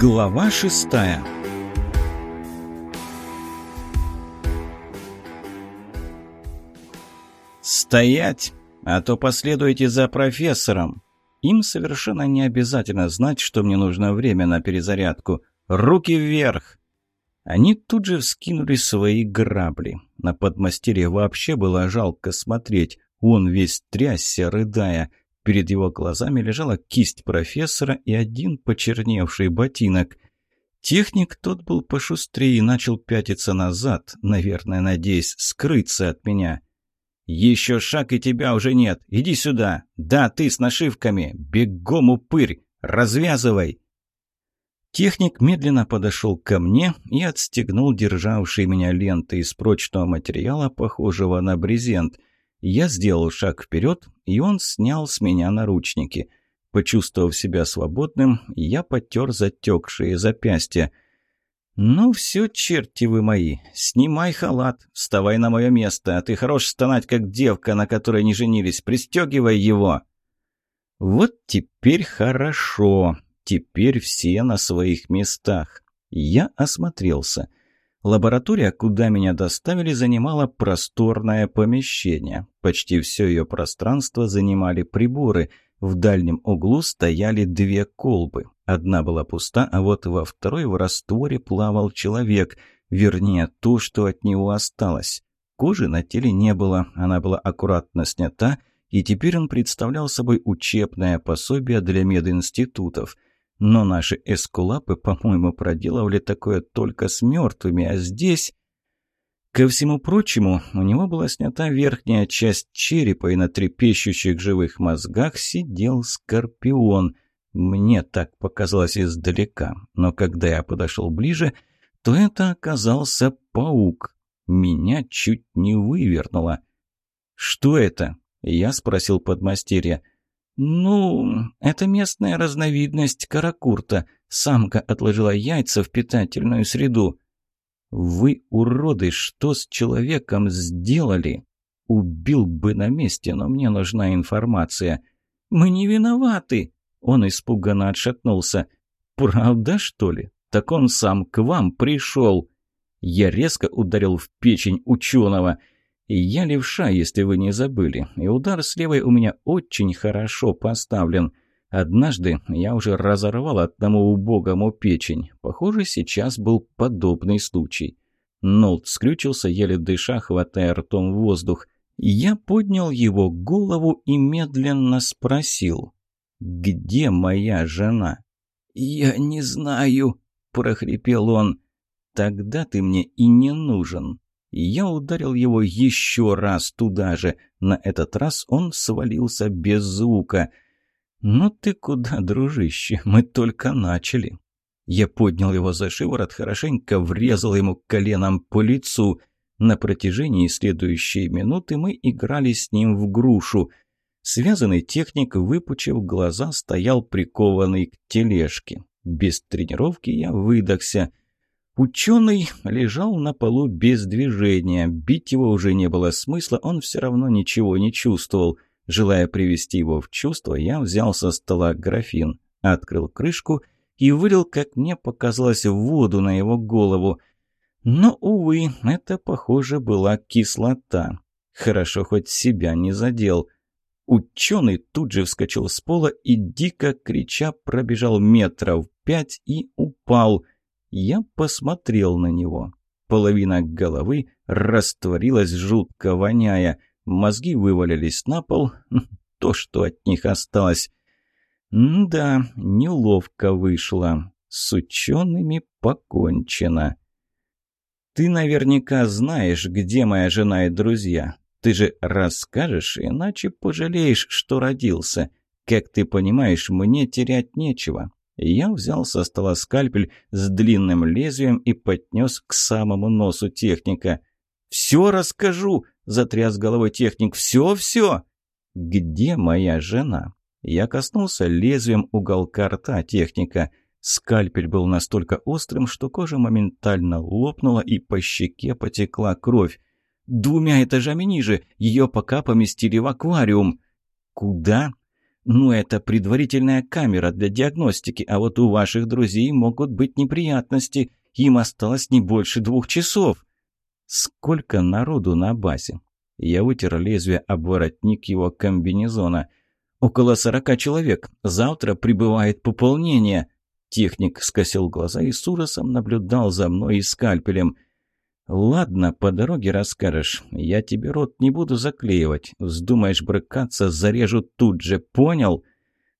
Глава шестая «Стоять, а то последуйте за профессором!» Им совершенно не обязательно знать, что мне нужно время на перезарядку. «Руки вверх!» Они тут же вскинули свои грабли. На подмастерье вообще было жалко смотреть. Он весь трясся, рыдая. Перед его глазами лежала кисть профессора и один почерневший ботинок. Техник тот был пошустрее и начал пятиться назад, наверное, надеясь скрыться от меня. «Еще шаг, и тебя уже нет. Иди сюда. Да, ты с нашивками. Бегом упырь. Развязывай!» Техник медленно подошел ко мне и отстегнул державшие меня ленты из прочного материала, похожего на брезент. Я сделал шаг вперед, и он снял с меня наручники. Почувствовав себя свободным, я потер затекшие запястья. «Ну все, черти вы мои, снимай халат, вставай на мое место, а ты хорош стонать, как девка, на которой не женились, пристегивай его!» «Вот теперь хорошо, теперь все на своих местах». Я осмотрелся. Лаборатория, куда меня доставили, занимала просторное помещение. Почти все ее пространство занимали приборы. В дальнем углу стояли две колбы. Одна была пуста, а вот во второй в растворе плавал человек. Вернее, то, что от него осталось. Кожи на теле не было, она была аккуратно снята, и теперь он представлял собой учебное пособие для мединститутов – но наши эскулапы, по-моему, проделывали такое только с мертвыми, а здесь... Ко всему прочему, у него была снята верхняя часть черепа, и на трепещущих живых мозгах сидел скорпион. Мне так показалось издалека, но когда я подошел ближе, то это оказался паук. Меня чуть не вывернуло. «Что это?» — я спросил подмастерья. «Ну, это местная разновидность каракурта. Самка отложила яйца в питательную среду». «Вы, уроды, что с человеком сделали?» «Убил бы на месте, но мне нужна информация». «Мы не виноваты!» Он испуганно отшатнулся. «Правда, что ли? Так он сам к вам пришел!» Я резко ударил в печень ученого – я левша, если вы не забыли, и удар с левой у меня очень хорошо поставлен. Однажды я уже разорвал одному убогому печень. Похоже, сейчас был подобный случай. Нолт скрючился, еле дыша, хватая ртом воздух. Я поднял его голову и медленно спросил. «Где моя жена?» «Я не знаю», — прохрипел он. «Тогда ты мне и не нужен. Я ударил его еще раз туда же. На этот раз он свалился без звука. «Ну ты куда, дружище? Мы только начали». Я поднял его за шиворот, хорошенько врезал ему коленом по лицу. На протяжении следующей минуты мы играли с ним в грушу. Связанный техник, выпучив глаза, стоял прикованный к тележке. Без тренировки я выдохся. Ученый лежал на полу без движения. Бить его уже не было смысла, он все равно ничего не чувствовал. Желая привести его в чувство, я взял со стола графин, открыл крышку и вылил, как мне показалось, воду на его голову. Но, увы, это, похоже, была кислота. Хорошо, хоть себя не задел. Ученый тут же вскочил с пола и, дико крича, пробежал метров пять и упал – я посмотрел на него. Половина головы растворилась, жутко воняя. Мозги вывалились на пол. То, что от них осталось. М да, неловко вышло. С учеными покончено. Ты наверняка знаешь, где моя жена и друзья. Ты же расскажешь, иначе пожалеешь, что родился. Как ты понимаешь, мне терять нечего. Я взял со стола скальпель с длинным лезвием и поднес к самому носу техника. «Все расскажу!» – затряс головой техник. «Все-все!» «Где моя жена?» Я коснулся лезвием уголка рта техника. Скальпель был настолько острым, что кожа моментально лопнула и по щеке потекла кровь. «Двумя этажами ниже! Ее пока поместили в аквариум!» «Куда?» Ну, это предварительная камера для диагностики, а вот у ваших друзей могут быть неприятности. Им осталось не больше двух часов. Сколько народу на базе? Я вытер лезвие об воротник его комбинезона. Около сорока человек. Завтра прибывает пополнение. Техник скосил глаза и с ужасом наблюдал за мной и скальпелем – «Ладно, по дороге расскажешь. Я тебе рот не буду заклеивать. Вздумаешь брыкаться, зарежу тут же, понял?»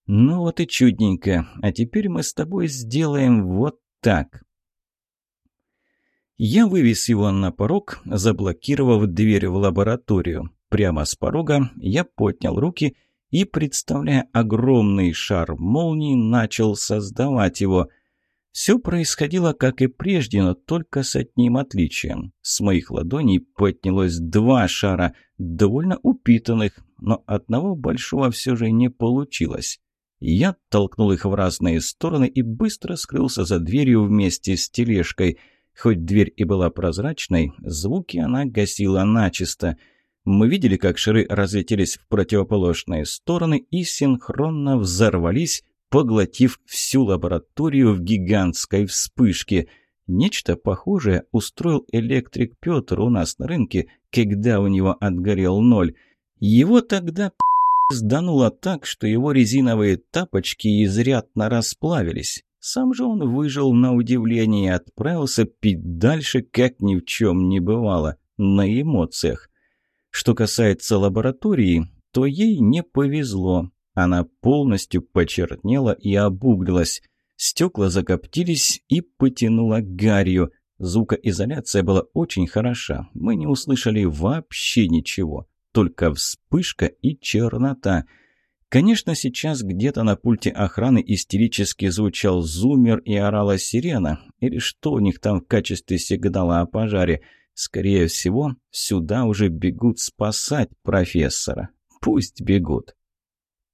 «Ну вот и чудненько. А теперь мы с тобой сделаем вот так». Я вывез его на порог, заблокировав дверь в лабораторию. Прямо с порога я поднял руки и, представляя огромный шар молнии, начал создавать его – все происходило, как и прежде, но только с одним отличием. С моих ладоней поднялось два шара, довольно упитанных, но одного большого все же не получилось. Я толкнул их в разные стороны и быстро скрылся за дверью вместе с тележкой. Хоть дверь и была прозрачной, звуки она гасила начисто. Мы видели, как шары разлетелись в противоположные стороны и синхронно взорвались, поглотив всю лабораторию в гигантской вспышке. Нечто похожее устроил электрик Петр у нас на рынке, когда у него отгорел ноль. Его тогда сдануло так, что его резиновые тапочки изрядно расплавились. Сам же он выжил на удивление и отправился пить дальше, как ни в чем не бывало, на эмоциях. Что касается лаборатории, то ей не повезло. Она полностью почернела и обуглилась. Стекла закоптились и потянуло гарью. Звукоизоляция была очень хороша. Мы не услышали вообще ничего. Только вспышка и чернота. Конечно, сейчас где-то на пульте охраны истерически звучал зумер и орала сирена. Или что у них там в качестве сигнала о пожаре. Скорее всего, сюда уже бегут спасать профессора. Пусть бегут.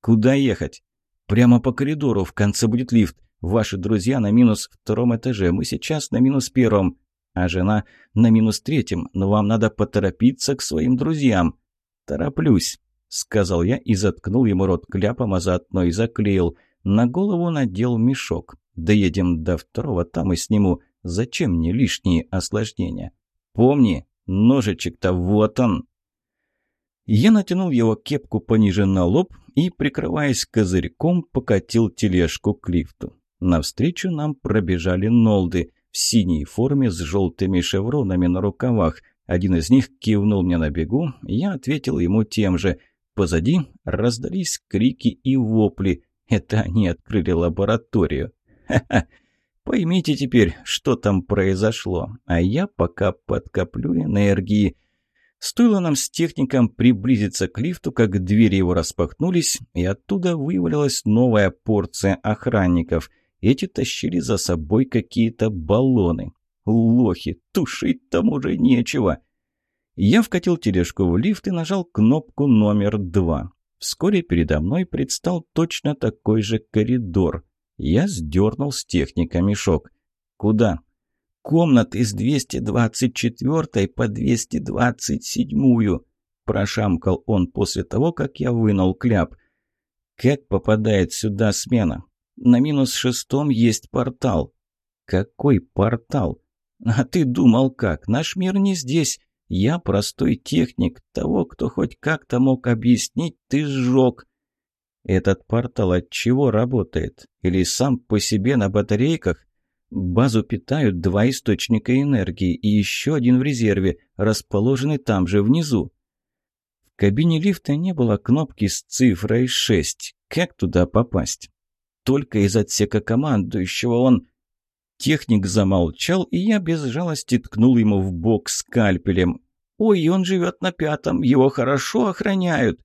«Куда ехать?» «Прямо по коридору, в конце будет лифт. Ваши друзья на минус втором этаже, мы сейчас на минус первом, а жена на минус третьем, но вам надо поторопиться к своим друзьям». «Тороплюсь», — сказал я и заткнул ему рот кляпом, а заодно и заклеил. На голову надел мешок. Доедем до второго, там и сниму. Зачем мне лишние осложнения? Помни, ножичек-то вот он. Я натянул его кепку пониже на лоб и, прикрываясь козырьком, покатил тележку к лифту. Навстречу нам пробежали нолды в синей форме с желтыми шевронами на рукавах. Один из них кивнул мне на бегу, я ответил ему тем же. Позади раздались крики и вопли. Это они открыли лабораторию. Ха-ха! Поймите теперь, что там произошло, а я пока подкоплю энергии. Стоило нам с техником приблизиться к лифту, как двери его распахнулись, и оттуда вывалилась новая порция охранников. Эти тащили за собой какие-то баллоны. Лохи, тушить там уже нечего. Я вкатил тележку в лифт и нажал кнопку номер два. Вскоре передо мной предстал точно такой же коридор. Я сдернул с техника мешок. «Куда?» Комнаты с 224 по 227-ю», – прошамкал он после того, как я вынул кляп. «Как попадает сюда смена? На минус шестом есть портал». «Какой портал? А ты думал как? Наш мир не здесь. Я простой техник. Того, кто хоть как-то мог объяснить, ты сжег». «Этот портал от чего работает? Или сам по себе на батарейках?» Базу питают два источника энергии и еще один в резерве, расположенный там же внизу. В кабине лифта не было кнопки с цифрой 6. Как туда попасть? Только из отсека командующего он... Техник замолчал, и я без жалости ткнул ему в бок скальпелем. «Ой, он живет на пятом, его хорошо охраняют!»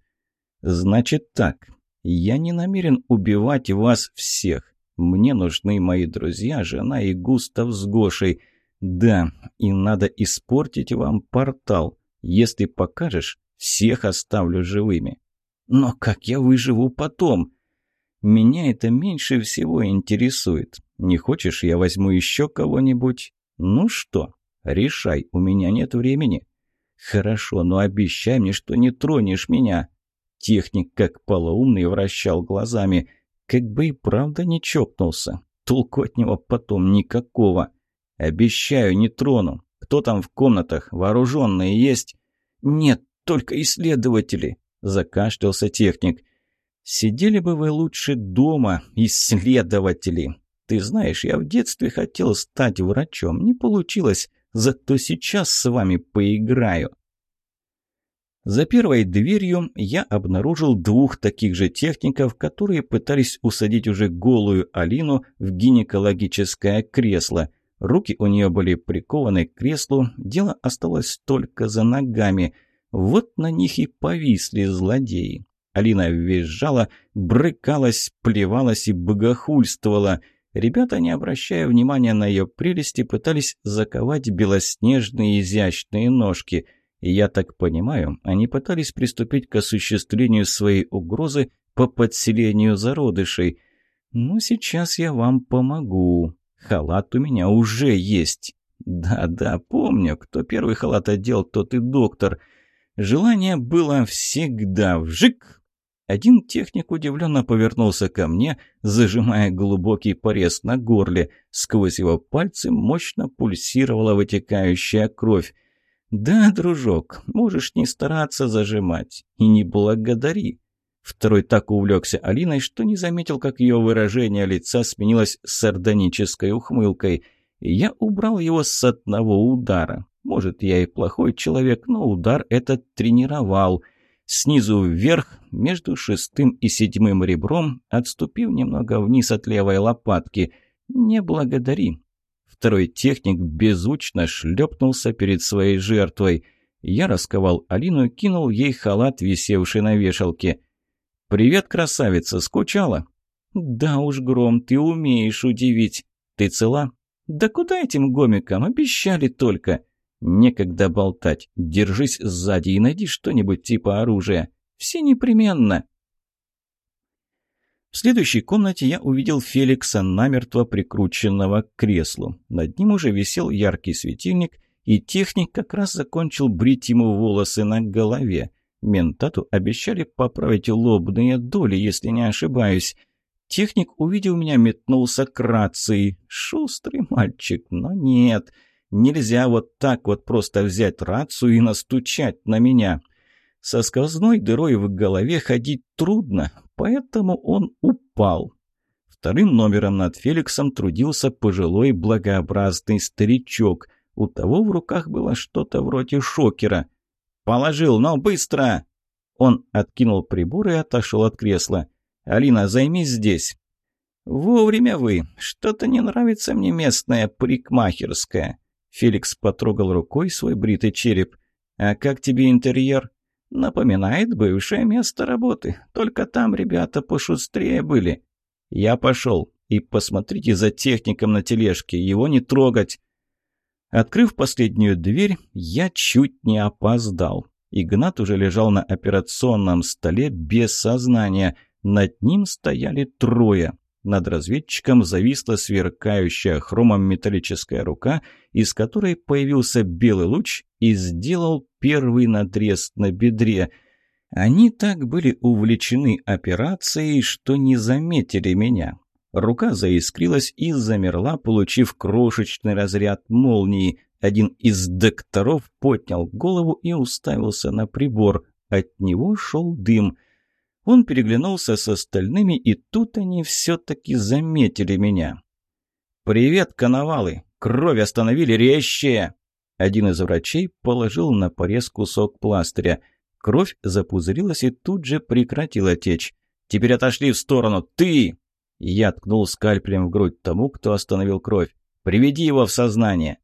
«Значит так, я не намерен убивать вас всех. Мне нужны мои друзья, жена и Густав с Гошей. Да, и надо испортить вам портал. Если покажешь, всех оставлю живыми. Но как я выживу потом? Меня это меньше всего интересует. Не хочешь, я возьму еще кого-нибудь? Ну что, решай, у меня нет времени. Хорошо, но обещай мне, что не тронешь меня. Техник, как полоумный, вращал глазами. Как бы и правда не чокнулся. Толку от него потом никакого. Обещаю, не трону. Кто там в комнатах? Вооруженные есть? Нет, только исследователи, закашлялся техник. Сидели бы вы лучше дома, исследователи. Ты знаешь, я в детстве хотел стать врачом, не получилось, зато сейчас с вами поиграю. За первой дверью я обнаружил двух таких же техников, которые пытались усадить уже голую Алину в гинекологическое кресло. Руки у нее были прикованы к креслу, дело осталось только за ногами. Вот на них и повисли злодеи. Алина визжала, брыкалась, плевалась и богохульствовала. Ребята, не обращая внимания на ее прелести, пытались заковать белоснежные изящные ножки – я так понимаю, они пытались приступить к осуществлению своей угрозы по подселению зародышей. Ну, сейчас я вам помогу. Халат у меня уже есть. Да-да, помню, кто первый халат одел, тот и доктор. Желание было всегда вжик. Один техник удивленно повернулся ко мне, зажимая глубокий порез на горле. Сквозь его пальцы мощно пульсировала вытекающая кровь. «Да, дружок, можешь не стараться зажимать. И не благодари». Второй так увлекся Алиной, что не заметил, как ее выражение лица сменилось сардонической ухмылкой. Я убрал его с одного удара. Может, я и плохой человек, но удар этот тренировал. Снизу вверх, между шестым и седьмым ребром, отступив немного вниз от левой лопатки. «Не благодари. Второй техник беззвучно шлепнулся перед своей жертвой. Я расковал Алину и кинул ей халат, висевший на вешалке. «Привет, красавица, скучала?» «Да уж, Гром, ты умеешь удивить. Ты цела?» «Да куда этим гомикам? Обещали только!» «Некогда болтать. Держись сзади и найди что-нибудь типа оружия. Все непременно!» В следующей комнате я увидел Феликса, намертво прикрученного к креслу. Над ним уже висел яркий светильник, и техник как раз закончил брить ему волосы на голове. Ментату обещали поправить лобные доли, если не ошибаюсь. Техник, увидев меня, метнулся к рации. Шустрый мальчик, но нет. Нельзя вот так вот просто взять рацию и настучать на меня. Со сквозной дырой в голове ходить трудно, поэтому он упал. Вторым номером над Феликсом трудился пожилой благообразный старичок. У того в руках было что-то вроде шокера. «Положил, но быстро!» Он откинул прибор и отошел от кресла. «Алина, займись здесь». «Вовремя вы. Что-то не нравится мне местная парикмахерская». Феликс потрогал рукой свой бритый череп. «А как тебе интерьер?» Напоминает бывшее место работы. Только там ребята пошустрее были. Я пошел. И посмотрите за техником на тележке. Его не трогать. Открыв последнюю дверь, я чуть не опоздал. Игнат уже лежал на операционном столе без сознания. Над ним стояли трое. Над разведчиком зависла сверкающая хромом металлическая рука, из которой появился белый луч и сделал первый надрез на бедре. Они так были увлечены операцией, что не заметили меня. Рука заискрилась и замерла, получив крошечный разряд молнии. Один из докторов поднял голову и уставился на прибор. От него шел дым – он переглянулся с остальными, и тут они все-таки заметили меня. «Привет, коновалы! Кровь остановили резче!» Один из врачей положил на порез кусок пластыря. Кровь запузырилась и тут же прекратила течь. «Теперь отошли в сторону! Ты!» Я ткнул скальпелем в грудь тому, кто остановил кровь. «Приведи его в сознание!»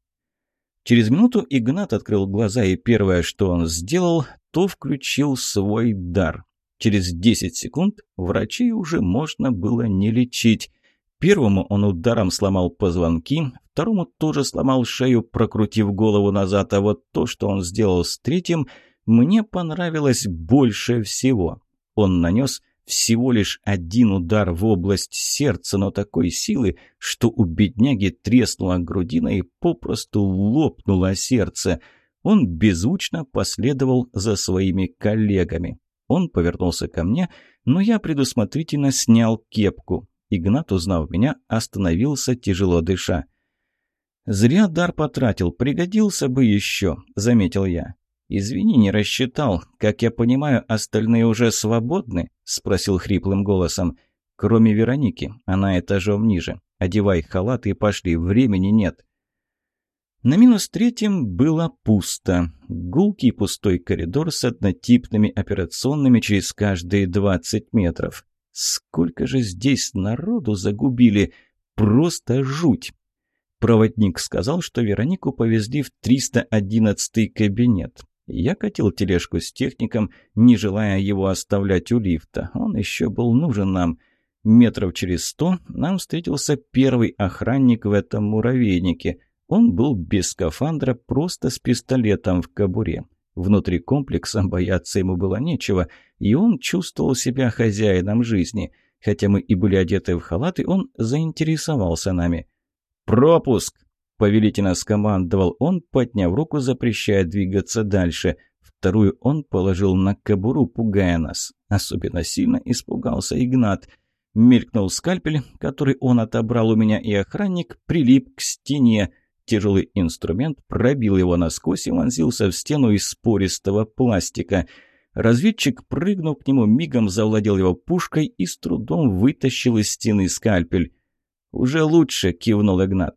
Через минуту Игнат открыл глаза, и первое, что он сделал, то включил свой дар. Через 10 секунд врачей уже можно было не лечить. Первому он ударом сломал позвонки, второму тоже сломал шею, прокрутив голову назад, а вот то, что он сделал с третьим, мне понравилось больше всего. Он нанес всего лишь один удар в область сердца, но такой силы, что у бедняги треснула грудина и попросту лопнуло сердце. Он беззвучно последовал за своими коллегами. Он повернулся ко мне, но я предусмотрительно снял кепку. Игнат, узнав меня, остановился, тяжело дыша. «Зря дар потратил, пригодился бы еще», — заметил я. «Извини, не рассчитал. Как я понимаю, остальные уже свободны?» — спросил хриплым голосом. «Кроме Вероники, она этажом ниже. Одевай халат и пошли, времени нет». На минус третьем было пусто. Гулкий пустой коридор с однотипными операционными через каждые двадцать метров. Сколько же здесь народу загубили! Просто жуть! Проводник сказал, что Веронику повезли в 311 кабинет. Я катил тележку с техником, не желая его оставлять у лифта. Он еще был нужен нам. Метров через сто нам встретился первый охранник в этом муравейнике. Он был без скафандра, просто с пистолетом в кобуре. Внутри комплекса бояться ему было нечего, и он чувствовал себя хозяином жизни. Хотя мы и были одеты в халаты, он заинтересовался нами. «Пропуск!» — повелительно скомандовал он, подняв руку, запрещая двигаться дальше. Вторую он положил на кобуру, пугая нас. Особенно сильно испугался Игнат. Мелькнул скальпель, который он отобрал у меня, и охранник прилип к стене — Тяжелый инструмент пробил его насквозь и вонзился в стену из спористого пластика. Разведчик, прыгнув к нему, мигом завладел его пушкой и с трудом вытащил из стены скальпель. «Уже лучше», — кивнул Игнат.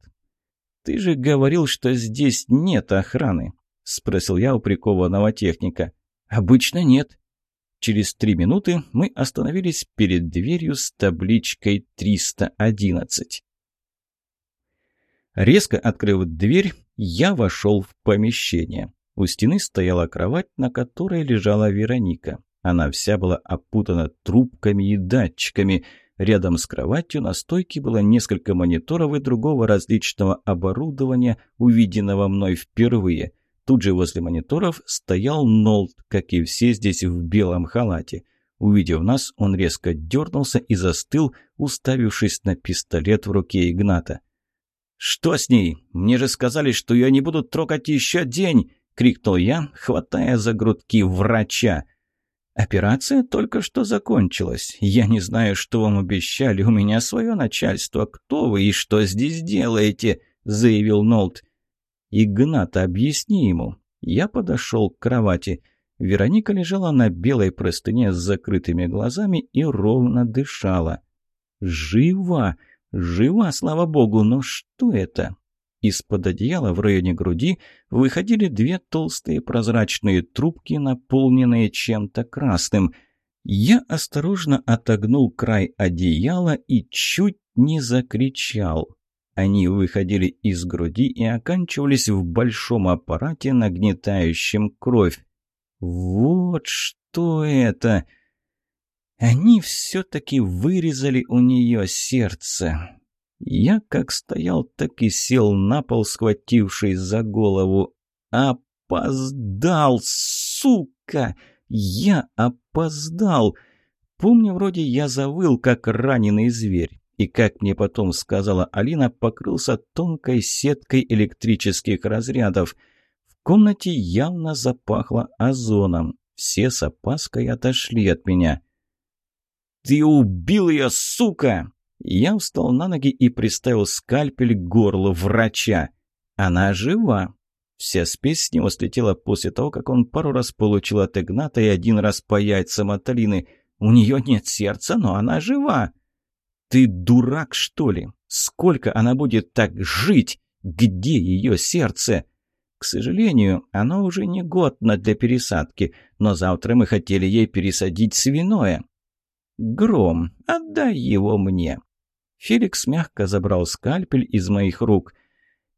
«Ты же говорил, что здесь нет охраны», — спросил я у прикованного техника. «Обычно нет». Через три минуты мы остановились перед дверью с табличкой «311». Резко открыв дверь, я вошел в помещение. У стены стояла кровать, на которой лежала Вероника. Она вся была опутана трубками и датчиками. Рядом с кроватью на стойке было несколько мониторов и другого различного оборудования, увиденного мной впервые. Тут же возле мониторов стоял Нолт, как и все здесь в белом халате. Увидев нас, он резко дернулся и застыл, уставившись на пистолет в руке Игната. «Что с ней? Мне же сказали, что ее не будут трогать еще день!» — крикнул я, хватая за грудки врача. «Операция только что закончилась. Я не знаю, что вам обещали. У меня свое начальство. Кто вы и что здесь делаете?» — заявил Нолт. «Игнат, объясни ему». Я подошел к кровати. Вероника лежала на белой простыне с закрытыми глазами и ровно дышала. «Жива!» Жива, слава богу, но что это? Из-под одеяла в районе груди выходили две толстые прозрачные трубки, наполненные чем-то красным. Я осторожно отогнул край одеяла и чуть не закричал. Они выходили из груди и оканчивались в большом аппарате, нагнетающем кровь. Вот что это! Они все-таки вырезали у нее сердце. Я как стоял, так и сел на пол, схватившись за голову. Опоздал, сука! Я опоздал! Помню, вроде я завыл, как раненый зверь. И, как мне потом сказала Алина, покрылся тонкой сеткой электрических разрядов. В комнате явно запахло озоном. Все с опаской отошли от меня. «Ты убил ее, сука!» Я встал на ноги и приставил скальпель к горлу врача. Она жива. Вся спесь с него слетела после того, как он пару раз получил от Игната и один раз по яйцам от Алины. У нее нет сердца, но она жива. Ты дурак, что ли? Сколько она будет так жить? Где ее сердце? К сожалению, оно уже не годно для пересадки, но завтра мы хотели ей пересадить свиное. «Гром, отдай его мне!» Феликс мягко забрал скальпель из моих рук.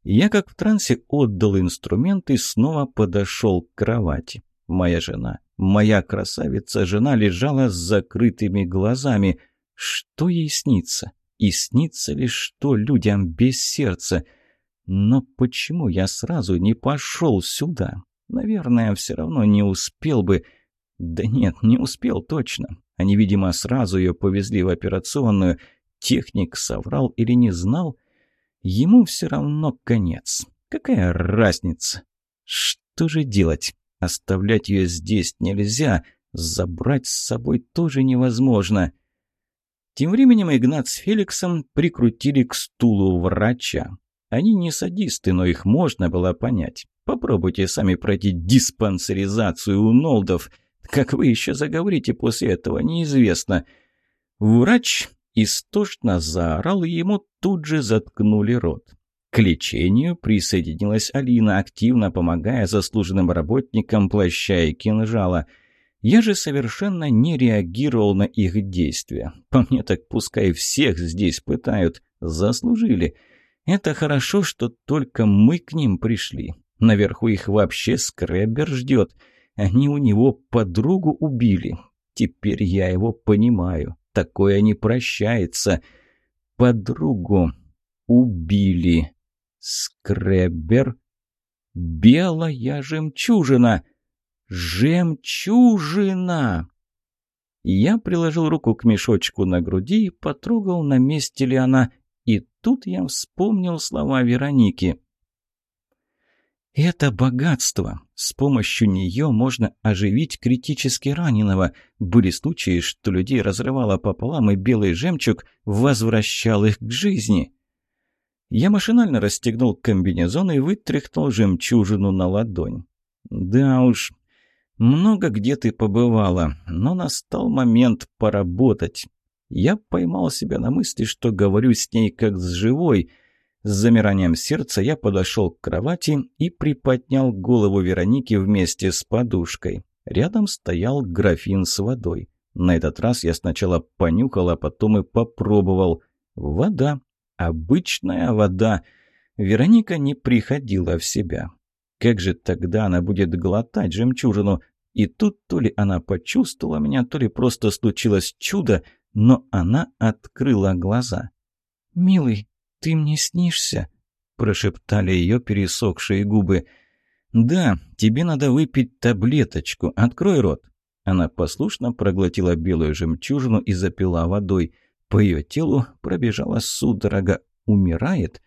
Я, как в трансе, отдал инструмент и снова подошел к кровати. Моя жена, моя красавица-жена лежала с закрытыми глазами. Что ей снится? И снится ли что людям без сердца? Но почему я сразу не пошел сюда? Наверное, все равно не успел бы... Да нет, не успел точно. Они, видимо, сразу ее повезли в операционную. Техник соврал или не знал. Ему все равно конец. Какая разница? Что же делать? Оставлять ее здесь нельзя. Забрать с собой тоже невозможно. Тем временем Игнат с Феликсом прикрутили к стулу врача. Они не садисты, но их можно было понять. Попробуйте сами пройти диспансеризацию у Нолдов. Как вы еще заговорите после этого, неизвестно. Врач истошно заорал, и ему тут же заткнули рот. К лечению присоединилась Алина, активно помогая заслуженным работникам плаща и кинжала. Я же совершенно не реагировал на их действия. По мне так пускай всех здесь пытают. Заслужили. Это хорошо, что только мы к ним пришли. Наверху их вообще скребер ждет. Они у него подругу убили. Теперь я его понимаю. Такое не прощается. Подругу убили. Скребер. Белая жемчужина. Жемчужина! Я приложил руку к мешочку на груди и потрогал, на месте ли она. И тут я вспомнил слова Вероники. «Это богатство. С помощью нее можно оживить критически раненого. Были случаи, что людей разрывало пополам, и белый жемчуг возвращал их к жизни». Я машинально расстегнул комбинезон и вытряхнул жемчужину на ладонь. «Да уж, много где ты побывала, но настал момент поработать». Я поймал себя на мысли, что говорю с ней как с живой – с замиранием сердца я подошел к кровати и приподнял голову Вероники вместе с подушкой. Рядом стоял графин с водой. На этот раз я сначала понюхал, а потом и попробовал. Вода. Обычная вода. Вероника не приходила в себя. Как же тогда она будет глотать жемчужину? И тут то ли она почувствовала меня, то ли просто случилось чудо, но она открыла глаза. «Милый, «Ты мне снишься?» – прошептали ее пересохшие губы. «Да, тебе надо выпить таблеточку. Открой рот». Она послушно проглотила белую жемчужину и запила водой. По ее телу пробежала судорога. «Умирает?»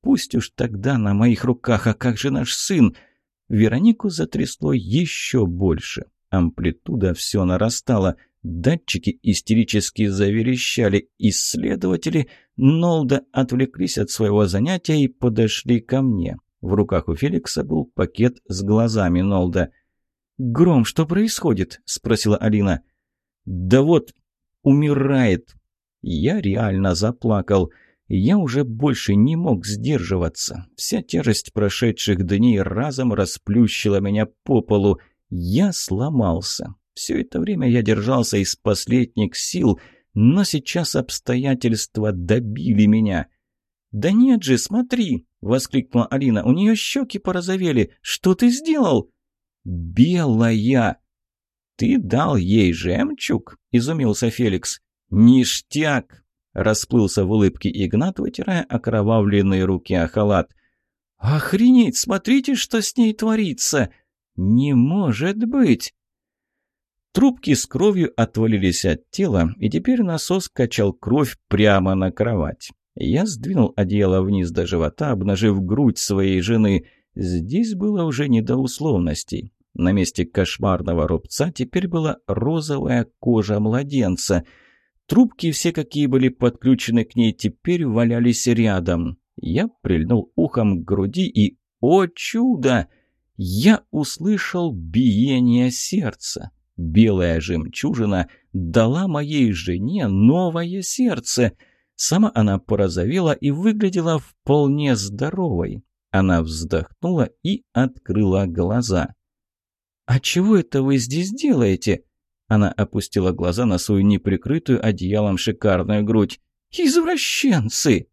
«Пусть уж тогда на моих руках, а как же наш сын?» Веронику затрясло еще больше. Амплитуда все нарастала. Датчики истерически заверещали. Исследователи Нолда отвлеклись от своего занятия и подошли ко мне. В руках у Феликса был пакет с глазами Нолда. «Гром, что происходит?» – спросила Алина. «Да вот, умирает». Я реально заплакал. Я уже больше не мог сдерживаться. Вся тяжесть прошедших дней разом расплющила меня по полу. Я сломался. Все это время я держался из последних сил, но сейчас обстоятельства добили меня. «Да нет же, смотри!» — воскликнула Алина. «У нее щеки порозовели. Что ты сделал?» «Белая!» «Ты дал ей жемчуг?» — изумился Феликс. «Ништяк!» — расплылся в улыбке Игнат, вытирая окровавленные руки о халат. «Охренеть! Смотрите, что с ней творится!» «Не может быть!» Трубки с кровью отвалились от тела, и теперь насос качал кровь прямо на кровать. Я сдвинул одеяло вниз до живота, обнажив грудь своей жены. Здесь было уже не до условностей. На месте кошмарного рубца теперь была розовая кожа младенца. Трубки все, какие были подключены к ней, теперь валялись рядом. Я прильнул ухом к груди и, о чудо! Я услышал биение сердца. Белая жемчужина дала моей жене новое сердце. Сама она порозовела и выглядела вполне здоровой. Она вздохнула и открыла глаза. «А чего это вы здесь делаете?» Она опустила глаза на свою неприкрытую одеялом шикарную грудь. «Извращенцы!»